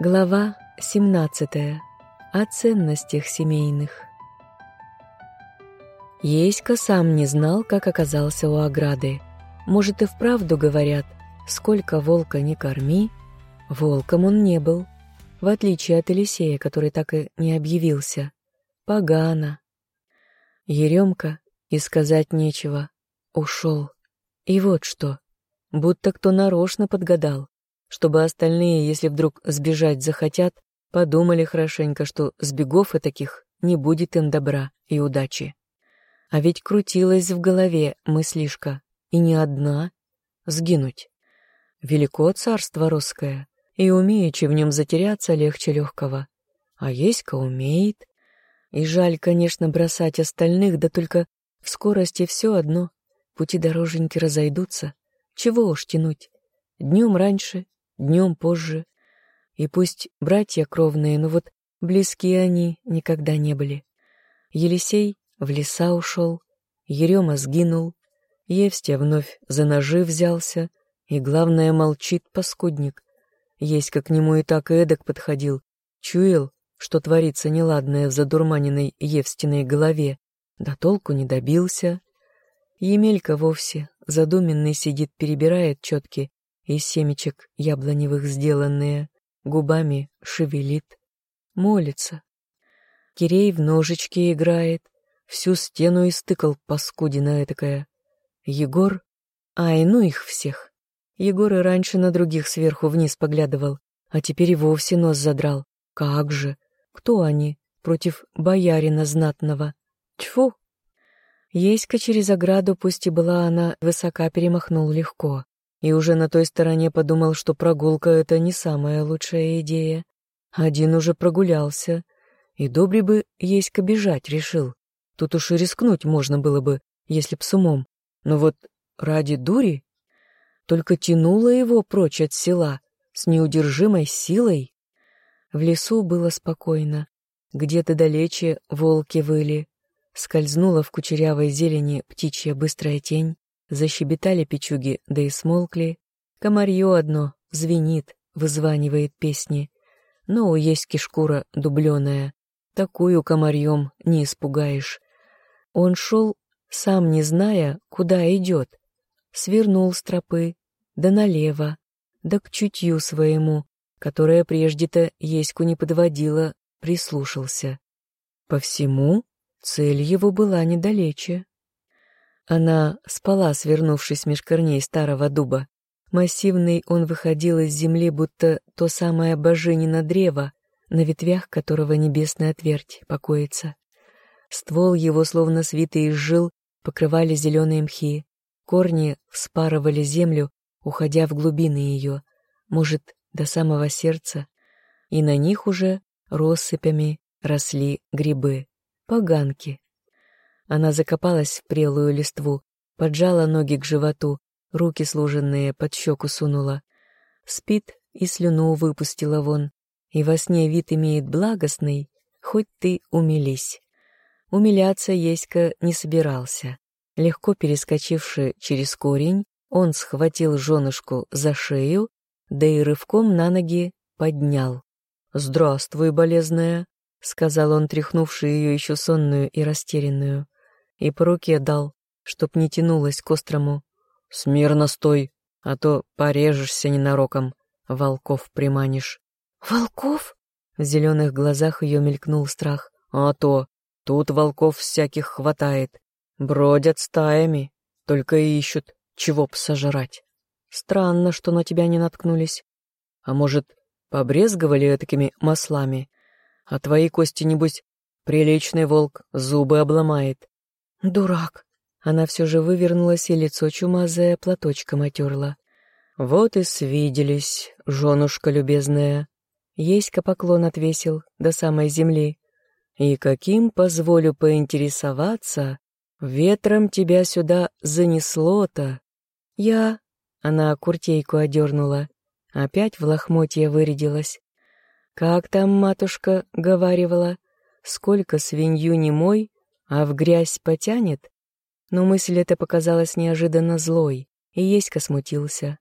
Глава 17. О ценностях семейных. Еська сам не знал, как оказался у ограды. Может, и вправду говорят, сколько волка не корми, волком он не был, в отличие от Елисея, который так и не объявился. Погано. Еремка, и сказать нечего, ушел. И вот что, будто кто нарочно подгадал чтобы остальные, если вдруг сбежать захотят, подумали хорошенько, что сбегов и таких не будет им добра и удачи. А ведь крутилась в голове мыслишка, и не одна, сгинуть. Велико царство русское, и умеючи в нем затеряться легче легкого. А Еська умеет. И жаль, конечно, бросать остальных, да только в скорости все одно, пути дороженьки разойдутся. Чего уж тянуть? Днем раньше, днем позже. И пусть братья кровные, но вот близкие они никогда не были. Елисей в леса ушел, Ерема сгинул, Евстия вновь за ножи взялся, и, главное, молчит паскудник. Есть как к нему и так и эдак подходил, чуял, что творится неладное в задурманенной Евстиной голове, да толку не добился. Емелька вовсе задуменный сидит, перебирает четки из семечек яблоневых сделанные, губами шевелит, молится. Кирей в ножички играет, всю стену истыкал паскудина этакая. Егор... Ай, ну их всех. Егор и раньше на других сверху вниз поглядывал, а теперь и вовсе нос задрал. Как же? Кто они против боярина знатного? Тьфу! Еська через ограду, пусть и была она высока, перемахнул легко и уже на той стороне подумал, что прогулка — это не самая лучшая идея. Один уже прогулялся, и добре бы есть бежать решил. Тут уж и рискнуть можно было бы, если б с умом. Но вот ради дури только тянуло его прочь от села с неудержимой силой. В лесу было спокойно. Где-то далече волки выли. Скользнула в кучерявой зелени птичья быстрая тень. Защебетали печуги, да и смолкли. Комарье одно звенит, вызванивает песни. Но есть кишкура дубленая. Такую комарьем не испугаешь. Он шел, сам не зная, куда идет. Свернул с тропы, да налево, да к чутью своему, которое прежде-то Еську не подводило, прислушался. По всему цель его была недалече. Она спала, свернувшись меж корней старого дуба. Массивный он выходил из земли, будто то самое божинино древо, на ветвях которого небесная твердь покоится. Ствол его, словно свитый из жил, покрывали зеленые мхи. Корни вспарывали землю, уходя в глубины ее, может, до самого сердца, и на них уже россыпями росли грибы, поганки. Она закопалась в прелую листву, поджала ноги к животу, руки служенные под щеку сунула. Спит и слюну выпустила вон, и во сне вид имеет благостный, хоть ты умились. Умиляться Еська не собирался. Легко перескочивши через корень, он схватил женушку за шею, да и рывком на ноги поднял. «Здравствуй, болезная», — сказал он, тряхнувший ее еще сонную и растерянную и по руке дал, чтоб не тянулась к острому. «Смирно стой, а то порежешься ненароком, волков приманишь». «Волков?» В зеленых глазах ее мелькнул страх. «А то, тут волков всяких хватает. Бродят стаями, только и ищут, чего б сожрать. Странно, что на тебя не наткнулись. А может, побрезговали такими маслами? А твои кости, небось, приличный волк зубы обломает. Дурак. Она все же вывернулась и лицо чумазое платочком отерла. Вот и свиделись, женушка любезная. Еська поклон отвесил до самой земли. И каким, позволю поинтересоваться, ветром тебя сюда занесло-то? Я... Она куртейку одернула. Опять в лохмотье вырядилась. Как там матушка говаривала? Сколько свинью не мой, а в грязь потянет? Но мысль эта показалась неожиданно злой, и Еська смутился.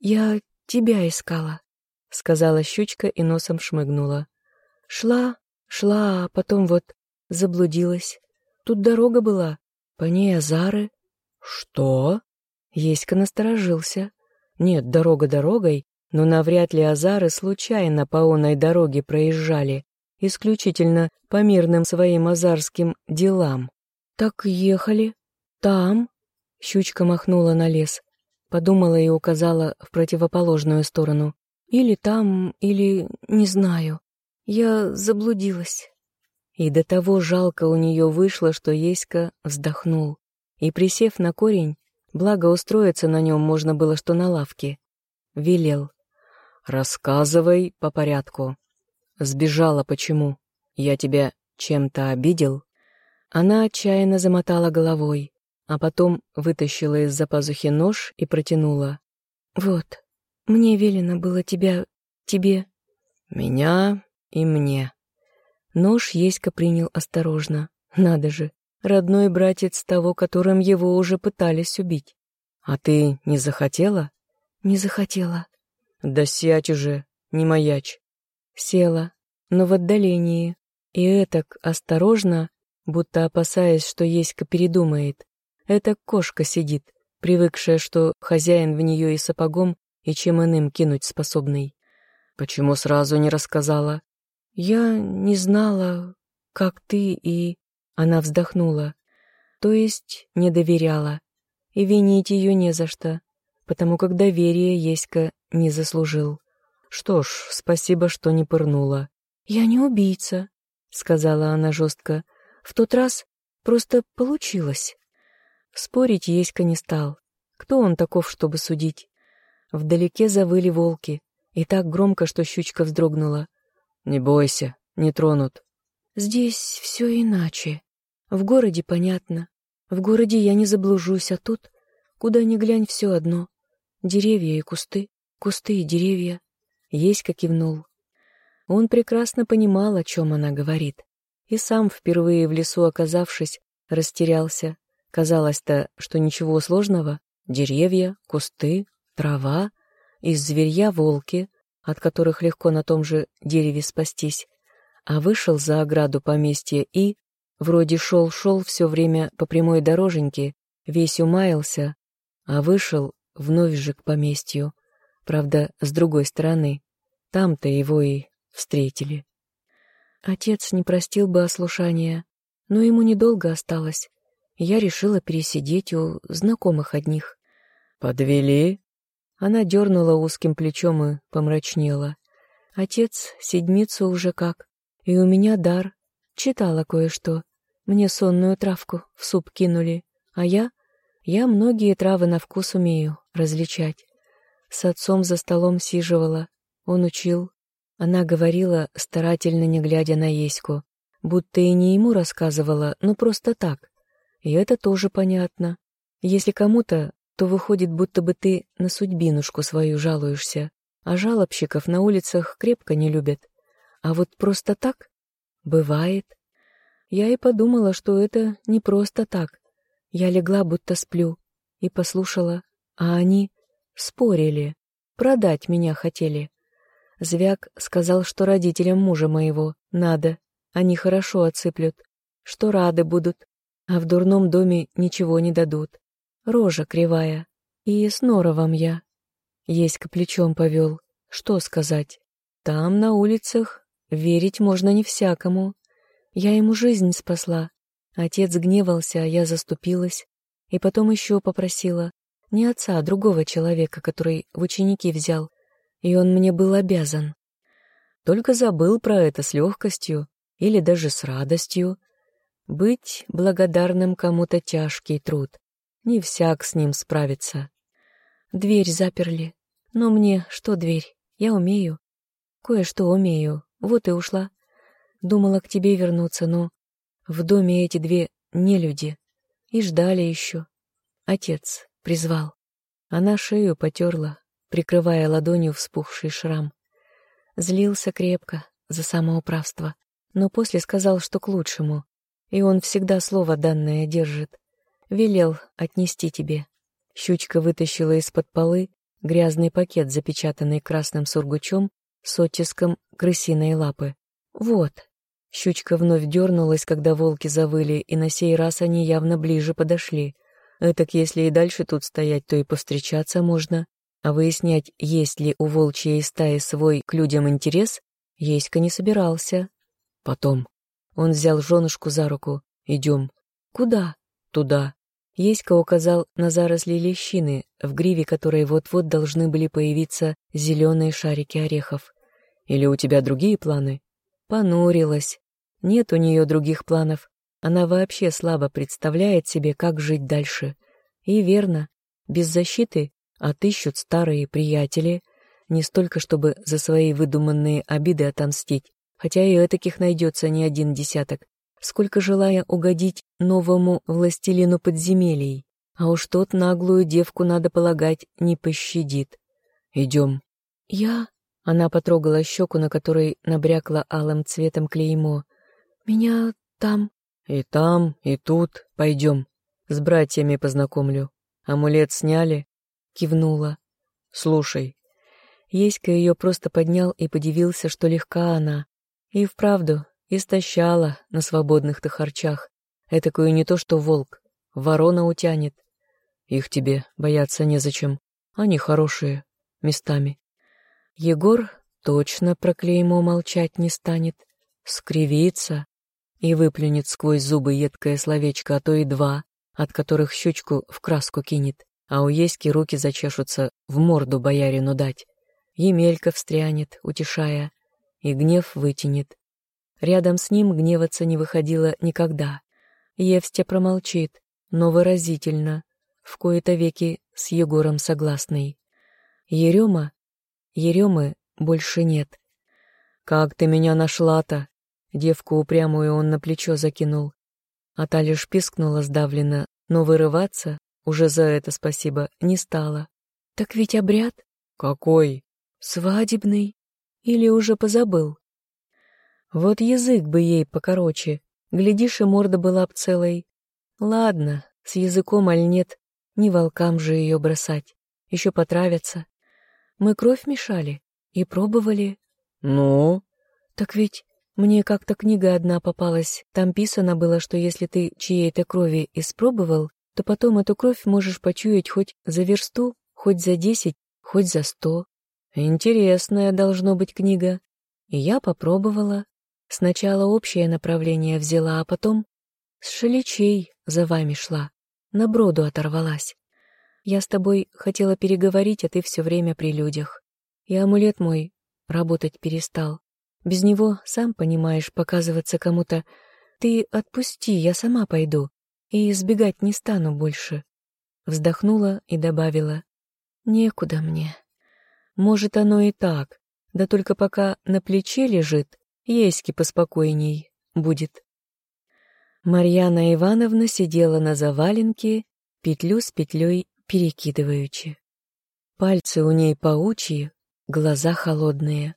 «Я тебя искала». — сказала щучка и носом шмыгнула. «Шла, шла, а потом вот заблудилась. Тут дорога была, по ней азары». «Что?» Еська насторожился. «Нет, дорога дорогой, но навряд ли азары случайно по оной дороге проезжали, исключительно по мирным своим азарским делам. Так ехали. Там?» Щучка махнула на лес, подумала и указала в противоположную сторону. «Или там, или не знаю. Я заблудилась». И до того жалко у нее вышло, что Еська вздохнул. И, присев на корень, благо устроиться на нем можно было, что на лавке, велел. «Рассказывай по порядку. Сбежала почему? Я тебя чем-то обидел?» Она отчаянно замотала головой, а потом вытащила из-за пазухи нож и протянула. «Вот, мне велено было тебя... тебе...» «Меня и мне». Нож Еська принял осторожно. Надо же, родной братец того, которым его уже пытались убить. «А ты не захотела?» «Не захотела». «Да сядь уже, не маячь». Села, но в отдалении, и этак осторожно, будто опасаясь, что Еська передумает. Эта кошка сидит, привыкшая, что хозяин в нее и сапогом, и чем иным кинуть способный. Почему сразу не рассказала? Я не знала, как ты и... Она вздохнула. То есть не доверяла. И винить ее не за что, потому как доверие Еська не заслужил. Что ж, спасибо, что не пырнула. «Я не убийца», — сказала она жестко. «В тот раз просто получилось». Спорить Еська не стал. Кто он таков, чтобы судить? Вдалеке завыли волки, и так громко, что щучка вздрогнула. «Не бойся, не тронут». «Здесь все иначе. В городе понятно. В городе я не заблужусь, а тут, куда ни глянь, все одно. Деревья и кусты, кусты и деревья». Еська кивнул. Он прекрасно понимал, о чем она говорит, и сам, впервые в лесу оказавшись, растерялся. Казалось-то, что ничего сложного. Деревья, кусты, трава, из зверья волки, от которых легко на том же дереве спастись, а вышел за ограду поместья и, вроде шел-шел все время по прямой дороженьке, весь умаялся, а вышел вновь же к поместью, правда, с другой стороны. Там-то его и встретили. Отец не простил бы ослушания, но ему недолго осталось. Я решила пересидеть у знакомых одних. «Подвели?» Она дернула узким плечом и помрачнела. Отец седмицу уже как, и у меня дар. Читала кое-что. Мне сонную травку в суп кинули, а я... Я многие травы на вкус умею различать. С отцом за столом сиживала, он учил. Она говорила, старательно не глядя на Еську, будто и не ему рассказывала, но просто так. И это тоже понятно. Если кому-то то выходит, будто бы ты на судьбинушку свою жалуешься, а жалобщиков на улицах крепко не любят. А вот просто так? Бывает. Я и подумала, что это не просто так. Я легла, будто сплю, и послушала, а они спорили, продать меня хотели. Звяк сказал, что родителям мужа моего надо, они хорошо отсыплют, что рады будут, а в дурном доме ничего не дадут рожа кривая. И с норовом я. Еська плечом повел. Что сказать? Там, на улицах, верить можно не всякому. Я ему жизнь спасла. Отец гневался, а я заступилась. И потом еще попросила. Не отца, а другого человека, который в ученики взял. И он мне был обязан. Только забыл про это с легкостью или даже с радостью. Быть благодарным кому-то тяжкий труд. Не всяк с ним справится. Дверь заперли. Но мне что дверь? Я умею. Кое-что умею. Вот и ушла. Думала к тебе вернуться, но в доме эти две нелюди. И ждали еще. Отец призвал. Она шею потерла, прикрывая ладонью вспухший шрам. Злился крепко за самоуправство, но после сказал, что к лучшему, и он всегда слово данное держит. Велел отнести тебе. Щучка вытащила из-под полы грязный пакет, запечатанный красным сургучом, с оттиском крысиной лапы. Вот. Щучка вновь дернулась, когда волки завыли, и на сей раз они явно ближе подошли. Этак, если и дальше тут стоять, то и повстречаться можно. А выяснять, есть ли у волчьей стаи свой к людям интерес, Еська не собирался. Потом. Он взял женушку за руку. «Идем». «Куда?» «Туда». Еська указал на заросли лещины, в гриве которой вот-вот должны были появиться зеленые шарики орехов. «Или у тебя другие планы?» Понурилась. Нет у нее других планов. Она вообще слабо представляет себе, как жить дальше. И верно, без защиты отыщут старые приятели, не столько чтобы за свои выдуманные обиды отомстить, хотя и таких найдется не один десяток, сколько желая угодить новому властелину подземелий. А уж тот наглую девку, надо полагать, не пощадит. «Идем». «Я?» Она потрогала щеку, на которой набрякло алым цветом клеймо. «Меня там...» «И там, и тут. Пойдем. С братьями познакомлю. Амулет сняли?» Кивнула. «Слушай». Еська ее просто поднял и подивился, что легка она. И вправду, истощала на свободных-то харчах. Этакую не то что волк, ворона утянет. Их тебе бояться незачем. Они хорошие, местами. Егор точно про клеймо молчать не станет, скривится и выплюнет сквозь зубы едкое словечко, а то и два, от которых щучку в краску кинет, а у Еськи руки зачешутся в морду боярину дать. Емелька встрянет, утешая, и гнев вытянет. Рядом с ним гневаться не выходило никогда. Евстя промолчит, но выразительно, в кои-то веки с Егором согласный. Ерема Еремы больше нет. «Как ты меня нашла-то?» Девку упрямую он на плечо закинул. А та лишь пискнула сдавленно, но вырываться, уже за это спасибо, не стала. «Так ведь обряд?» «Какой?» «Свадебный. Или уже позабыл?» Вот язык бы ей покороче, глядишь, и морда была б целой. Ладно, с языком аль нет, не волкам же ее бросать, еще потравятся. Мы кровь мешали и пробовали. Ну? Так ведь мне как-то книга одна попалась. Там писано было, что если ты чьей-то крови испробовал, то потом эту кровь можешь почуять хоть за версту, хоть за десять, хоть за сто. Интересная должно быть книга. И я попробовала. Сначала общее направление взяла, а потом с шаличей за вами шла, на броду оторвалась. Я с тобой хотела переговорить, а ты все время при людях. И амулет мой работать перестал. Без него, сам понимаешь, показываться кому-то. Ты отпусти, я сама пойду. И избегать не стану больше. Вздохнула и добавила. Некуда мне. Может, оно и так. Да только пока на плече лежит, еськи поспокойней будет. Марьяна Ивановна сидела на заваленке, петлю с петлей перекидываючи. Пальцы у ней паучьи, глаза холодные.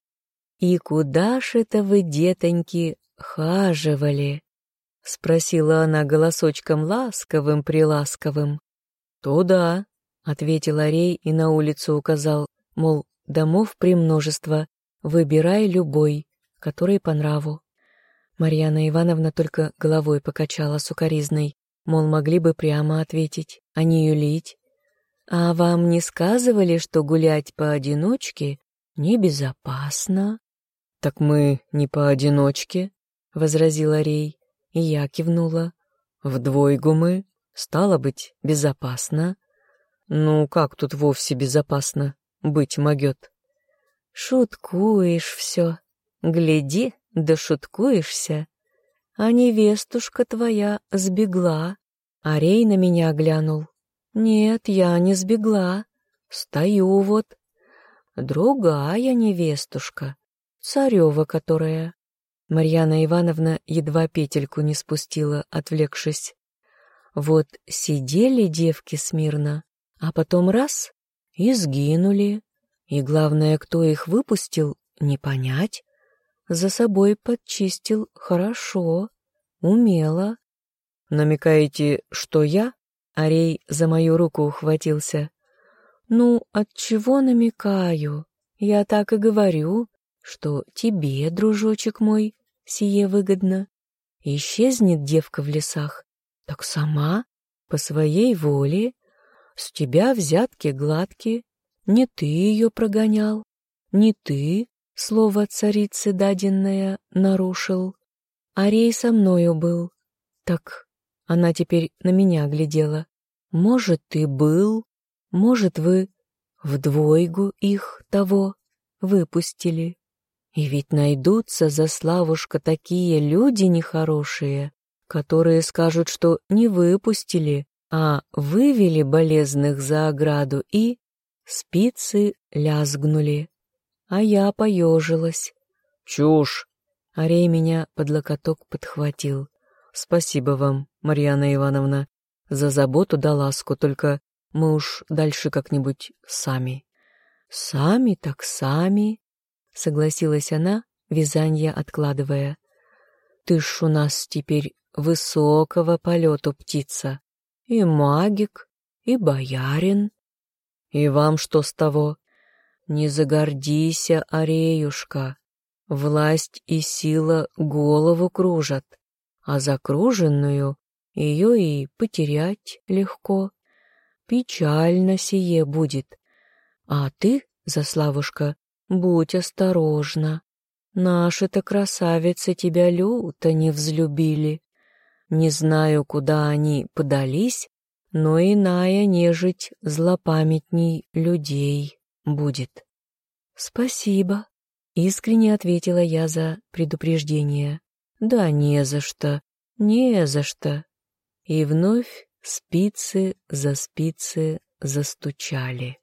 «И куда ж это вы, детоньки, хаживали?» — спросила она голосочком ласковым-приласковым. «Туда», — ответил Арей и на улицу указал, мол, домов премножество, выбирай любой, который по нраву. Марьяна Ивановна только головой покачала сукоризной, мол, могли бы прямо ответить, а не юлить. «А вам не сказывали, что гулять поодиночке небезопасно?» «Так мы не поодиночке», — возразил Арей, и я кивнула. «Вдвойгу мы, стало быть, безопасно». «Ну, как тут вовсе безопасно быть могет?» «Шуткуешь все. Гляди, да шуткуешься. А невестушка твоя сбегла». Арей на меня глянул, нет, я не сбегла. Стою вот. Другая невестушка, царева которая. Марьяна Ивановна едва петельку не спустила, отвлекшись. Вот сидели девки смирно, а потом раз — и сгинули. И главное, кто их выпустил, не понять. За собой подчистил хорошо, умело. Намекаете, что я? Арей за мою руку ухватился. «Ну, от чего намекаю? Я так и говорю. Что тебе, дружочек мой, сие выгодно. Исчезнет девка в лесах, так сама, по своей воле, с тебя взятки гладкие, не ты ее прогонял, не ты слово царицы даденное нарушил, Арей со мною был. Так она теперь на меня глядела. Может, ты был, может, вы в двойгу их того выпустили. И ведь найдутся за Славушка такие люди нехорошие, которые скажут, что не выпустили, а вывели болезных за ограду и спицы лязгнули. А я поежилась. «Чушь!» Арей меня под локоток подхватил. «Спасибо вам, Марьяна Ивановна, за заботу да ласку, только мы уж дальше как-нибудь сами». «Сами так сами», — согласилась она, вязанье откладывая. «Ты ж у нас теперь высокого полету птица, и магик, и боярин. И вам что с того? Не загордися, Ареюшка, власть и сила голову кружат, а закруженную ее и потерять легко. Печально сие будет, а ты, Заславушка, будь осторожна. Наши-то красавицы тебя люто не взлюбили. Не знаю, куда они подались, но иная нежить злопамятней людей будет. Спасибо, искренне ответила я за предупреждение. Да не за что, не за что. И вновь спицы за спицы застучали.